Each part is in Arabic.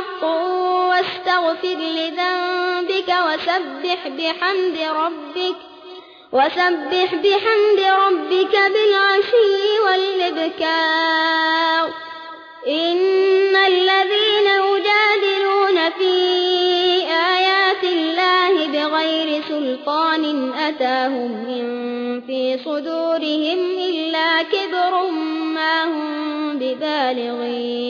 حق واستغفر لذنبك وسبح بحمد ربك وسبح بحمد ربك بالعشي والإبكار. إن الذين يجادلون في آيات الله بغير سلطان أتاهم من في صدورهم إلا كبر ما هم ببالغين.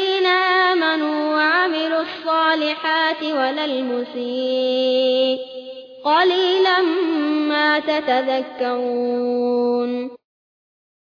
الصالحات ولا المسيء. قليلا ما تتذكرون.